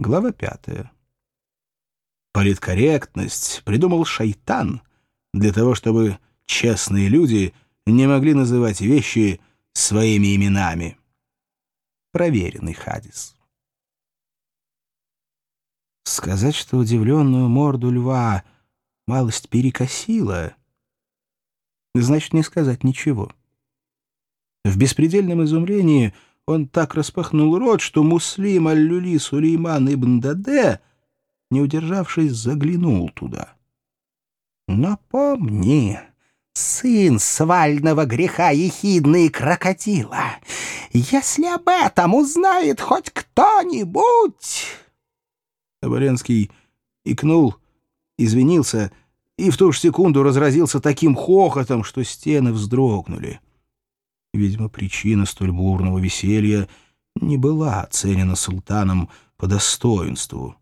Глава пятая. Политкорректность придумал шайтан для того, чтобы честные люди не могли называть вещи своими именами. Проверенный Хадис. Сказать, что удивленную морду льва малость перекосила, значит не сказать ничего. В беспредельном изумлении он так распахнул рот, что Муслим Аль-Люли Сулейман ибн Даде, не удержавшись, заглянул туда. «Напомни, сын свального греха ехидный крокодила, если об этом узнает хоть кто-нибудь...» Оборенский икнул, извинился и в ту же секунду разразился таким хохотом, что стены вздрогнули. Видимо, причина столь бурного веселья не была оценена султаном по достоинству.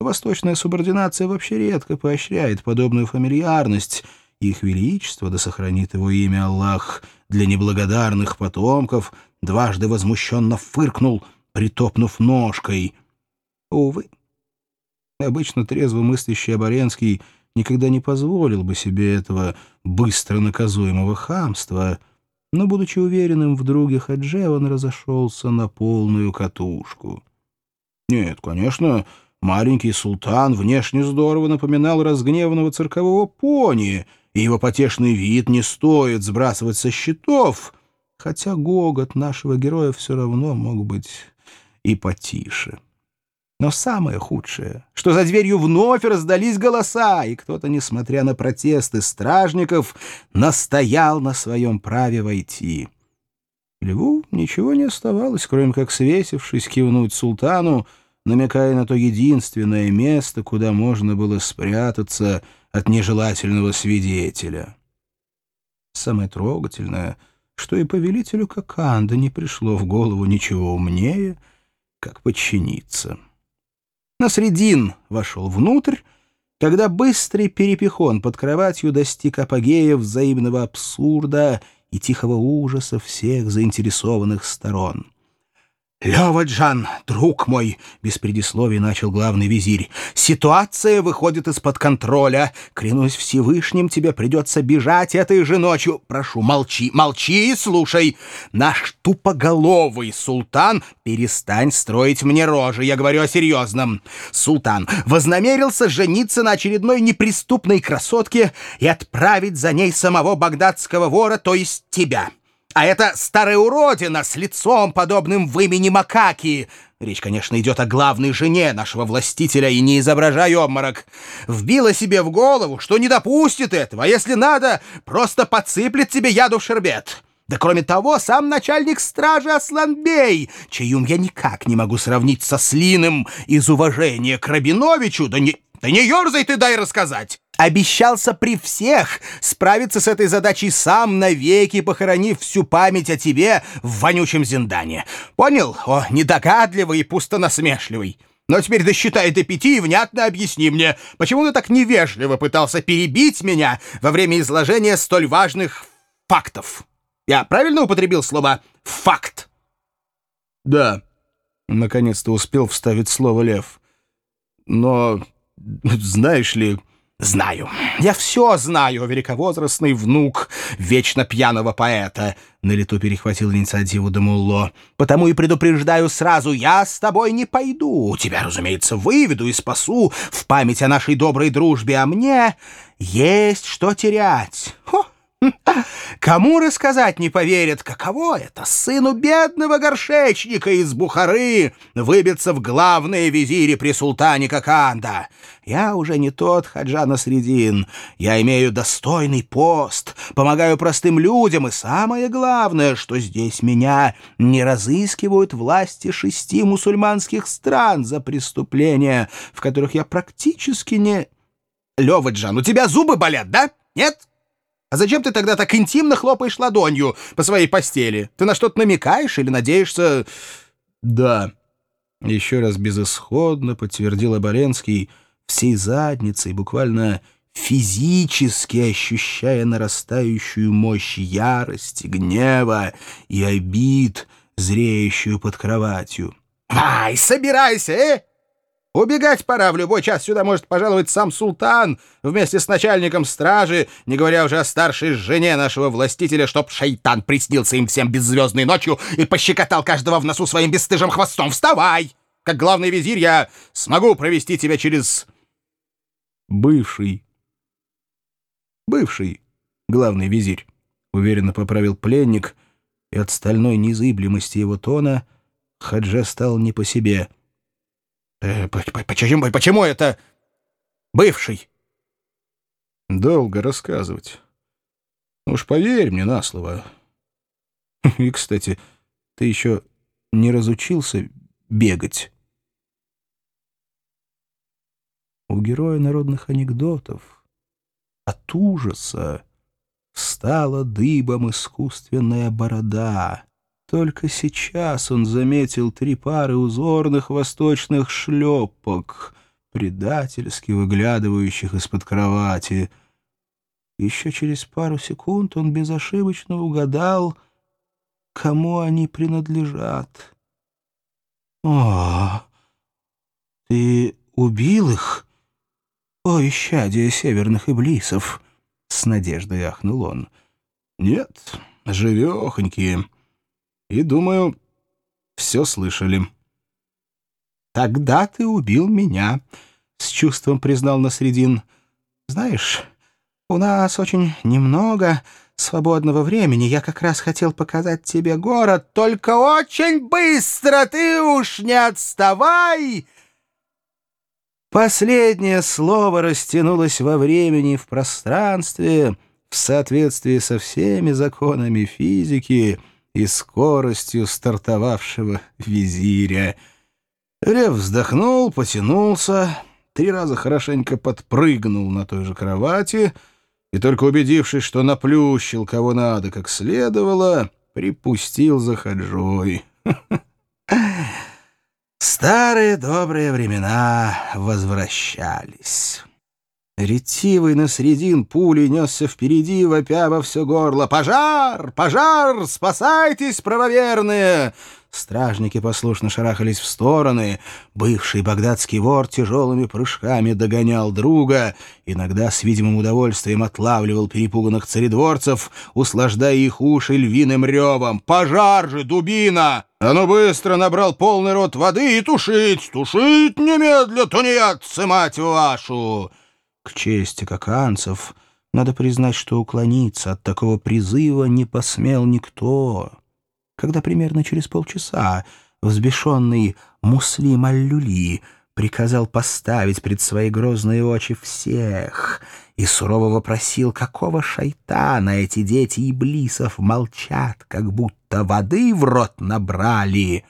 Восточная субординация вообще редко поощряет подобную фамильярность. Их величество, да сохранит его имя Аллах, для неблагодарных потомков, дважды возмущенно фыркнул, притопнув ножкой. Увы, обычно трезво мыслящий Оборенский никогда не позволил бы себе этого быстро наказуемого хамства — но, будучи уверенным в друге Хадже, он разошелся на полную катушку. Нет, конечно, маленький султан внешне здорово напоминал разгневанного циркового пони, и его потешный вид не стоит сбрасывать со счетов, хотя гогот нашего героя все равно мог быть и потише. Но самое худшее, что за дверью вновь раздались голоса, и кто-то, несмотря на протесты стражников, настоял на своем праве войти. Льву ничего не оставалось, кроме как, свесившись, кивнуть султану, намекая на то единственное место, куда можно было спрятаться от нежелательного свидетеля. Самое трогательное, что и повелителю Коканда не пришло в голову ничего умнее, как подчиниться. Насредин вошел внутрь, когда быстрый перепихон под кроватью достиг апогея взаимного абсурда и тихого ужаса всех заинтересованных сторон. «Лёва-Джан, друг мой!» — без предисловий начал главный визирь. «Ситуация выходит из-под контроля. Клянусь Всевышним, тебе придется бежать этой же ночью. Прошу, молчи, молчи и слушай. Наш тупоголовый султан... Перестань строить мне рожи, я говорю о серьезном. Султан вознамерился жениться на очередной неприступной красотке и отправить за ней самого багдадского вора, то есть тебя». А это старая уродина с лицом, подобным в имени Макаки. Речь, конечно, идет о главной жене нашего властителя, и не изображаю обморок. Вбила себе в голову, что не допустит этого, а если надо, просто подсыплет тебе яду в шербет. Да кроме того, сам начальник стражи Асланбей, чьим я никак не могу сравнить со Слиным из уважения к Рабиновичу, да не, да не ерзай ты, дай рассказать обещался при всех справиться с этой задачей сам, навеки похоронив всю память о тебе в вонючем зиндане. Понял? О, недогадливый и пусто-насмешливый. Но теперь досчитай до пяти и внятно объясни мне, почему ты так невежливо пытался перебить меня во время изложения столь важных фактов. Я правильно употребил слово «факт»? Да, наконец-то успел вставить слово «лев». Но, знаешь ли... «Знаю. Я все знаю, великовозрастный внук вечно пьяного поэта», — на лету перехватил инициативу Дамулло. «Потому и предупреждаю сразу, я с тобой не пойду. Тебя, разумеется, выведу и спасу в память о нашей доброй дружбе, а мне есть что терять». Хо! Кому рассказать не поверят, каково это сыну бедного горшечника из Бухары выбиться в главные визири при султане Коканда. Я уже не тот Хаджана Средин. Я имею достойный пост, помогаю простым людям, и самое главное, что здесь меня не разыскивают власти шести мусульманских стран за преступления, в которых я практически не... Лёва Джан, у тебя зубы болят, да? Нет? А зачем ты тогда так интимно хлопаешь ладонью по своей постели? Ты на что-то намекаешь или надеешься...» «Да», — еще раз безысходно подтвердил Оболенский, всей задницей, буквально физически ощущая нарастающую мощь ярости, гнева и обид, зреющую под кроватью. «Ай, собирайся, э! Убегать пора, в любой час сюда может пожаловать сам султан вместе с начальником стражи, не говоря уже о старшей жене нашего властителя, чтоб шайтан приснился им всем беззвездной ночью и пощекотал каждого в носу своим бесстыжим хвостом. Вставай! Как главный визирь я смогу провести тебя через... Бывший. Бывший главный визирь, уверенно поправил пленник, и от стальной незыблемости его тона Хаджа стал не по себе — Э, почему, почему это бывший? Долго рассказывать. Уж поверь мне на слово. И, кстати, ты еще не разучился бегать. У героя народных анекдотов от ужаса стала дыбом искусственная борода — только сейчас он заметил три пары узорных восточных шлепок, предательски выглядывающих из-под кровати. Еще через пару секунд он безошибочно угадал, кому они принадлежат. «О, ты убил их? О, исчадие северных иблисов!» — с надеждой ахнул он. «Нет, живехонькие» и, думаю, все слышали. «Тогда ты убил меня», — с чувством признал Насредин. «Знаешь, у нас очень немного свободного времени. Я как раз хотел показать тебе город, только очень быстро ты уж не отставай!» Последнее слово растянулось во времени и в пространстве в соответствии со всеми законами физики — и скоростью стартовавшего визиря. Лев вздохнул, потянулся, три раза хорошенько подпрыгнул на той же кровати и, только убедившись, что наплющил кого надо как следовало, припустил за хаджой. Старые добрые времена возвращались. Ретивый на средин пули несся впереди, вопя во все горло. «Пожар! Пожар! Спасайтесь, правоверные!» Стражники послушно шарахались в стороны. Бывший багдадский вор тяжелыми прыжками догонял друга, иногда с видимым удовольствием отлавливал перепуганных царедворцев, услаждая их уши львиным ревом. «Пожар же, дубина! А ну быстро набрал полный рот воды и тушить! Тушить немедля, тунеядцы, мать вашу!» К чести каканцев надо признать, что уклониться от такого призыва не посмел никто. Когда примерно через полчаса взбешенный Муслим Аль-Люли приказал поставить пред свои грозные очи всех и сурово вопросил, какого шайтана эти дети иблисов молчат, как будто воды в рот набрали.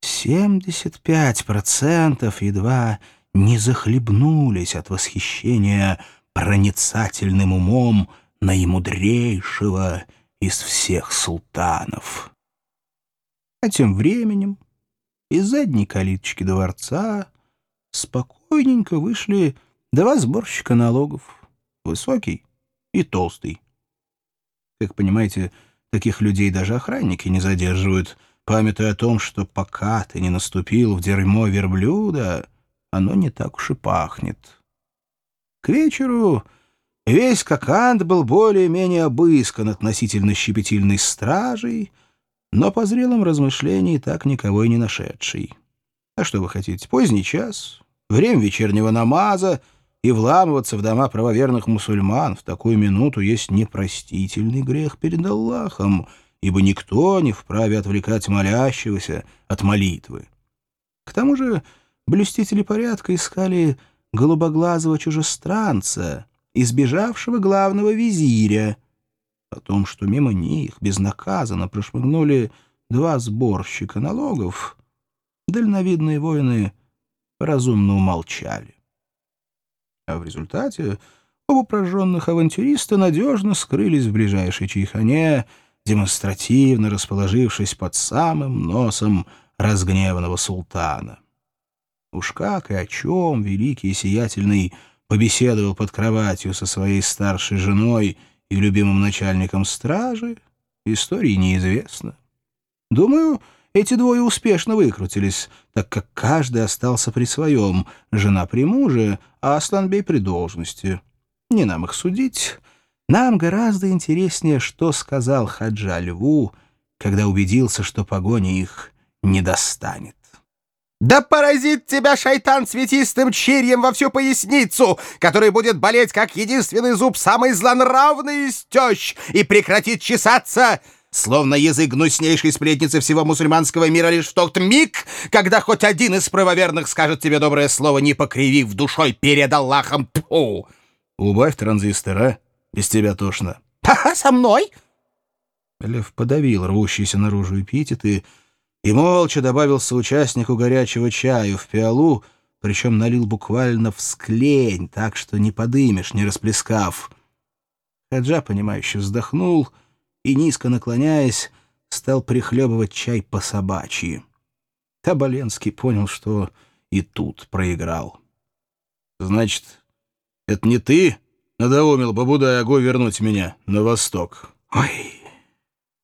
Семьдесят пять процентов едва не захлебнулись от восхищения проницательным умом наимудрейшего из всех султанов. А тем временем из задней калиточки дворца спокойненько вышли два сборщика налогов, высокий и толстый. Как понимаете, таких людей даже охранники не задерживают, памятуя о том, что пока ты не наступил в дерьмо верблюда, оно не так уж и пахнет. К вечеру весь Кокант был более-менее обыскан относительно щепетильной стражей, но по зрелым размышлениям так никого и не нашедший. А что вы хотите, поздний час, время вечернего намаза, и вламываться в дома правоверных мусульман в такую минуту есть непростительный грех перед Аллахом, ибо никто не вправе отвлекать молящегося от молитвы. К тому же блюстители порядка искали голубоглазого чужестранца, избежавшего главного визиря. О том, что мимо них безнаказанно прошмыгнули два сборщика налогов, дальновидные воины разумно умолчали. А в результате оба прожженных авантюриста надежно скрылись в ближайшей чайхане, демонстративно расположившись под самым носом разгневанного султана. Уж как и о чем великий и сиятельный побеседовал под кроватью со своей старшей женой и любимым начальником стражи, истории неизвестно. Думаю, эти двое успешно выкрутились, так как каждый остался при своем, жена при муже, а Асланбей при должности. Не нам их судить. Нам гораздо интереснее, что сказал Хаджа Льву, когда убедился, что погоня их не достанет. Да поразит тебя шайтан цветистым чирьем во всю поясницу, который будет болеть, как единственный зуб самый злонравный из тещ, и прекратит чесаться, словно язык гнуснейшей сплетницы всего мусульманского мира лишь в тот миг, когда хоть один из правоверных скажет тебе доброе слово, не покривив душой перед Аллахом. Пу! Убавь транзистора, без тебя тошно. Ха-ха, со мной? Лев подавил рвущиеся наружу эпитеты и молча добавил соучастнику горячего чаю в пиалу, причем налил буквально в склень, так что не подымешь, не расплескав. Хаджа, понимающе вздохнул и, низко наклоняясь, стал прихлебывать чай по собачьи. Табаленский понял, что и тут проиграл. — Значит, это не ты надоумил Бабуда Яго вернуть меня на восток? — Ой,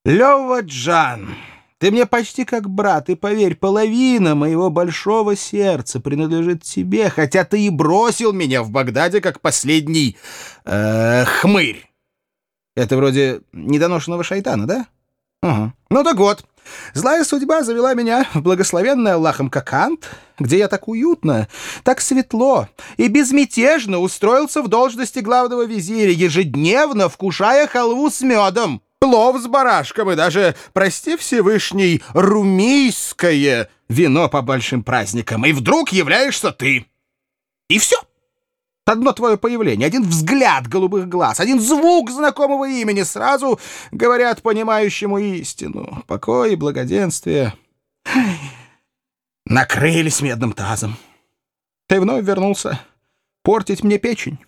Лёва Джан! Ты мне почти как брат, и поверь, половина моего большого сердца принадлежит тебе, хотя ты и бросил меня в Багдаде как последний э, хмырь. Это вроде недоношенного шайтана, да? Угу. Ну так вот, злая судьба завела меня в благословенный Аллахом Какант, где я так уютно, так светло и безмятежно устроился в должности главного визиря, ежедневно вкушая халву с медом плов с барашком и даже, прости Всевышний, румийское вино по большим праздникам. И вдруг являешься ты. И все. Одно твое появление, один взгляд голубых глаз, один звук знакомого имени сразу говорят понимающему истину. Покой и благоденствие накрылись медным тазом. Ты вновь вернулся портить мне печень.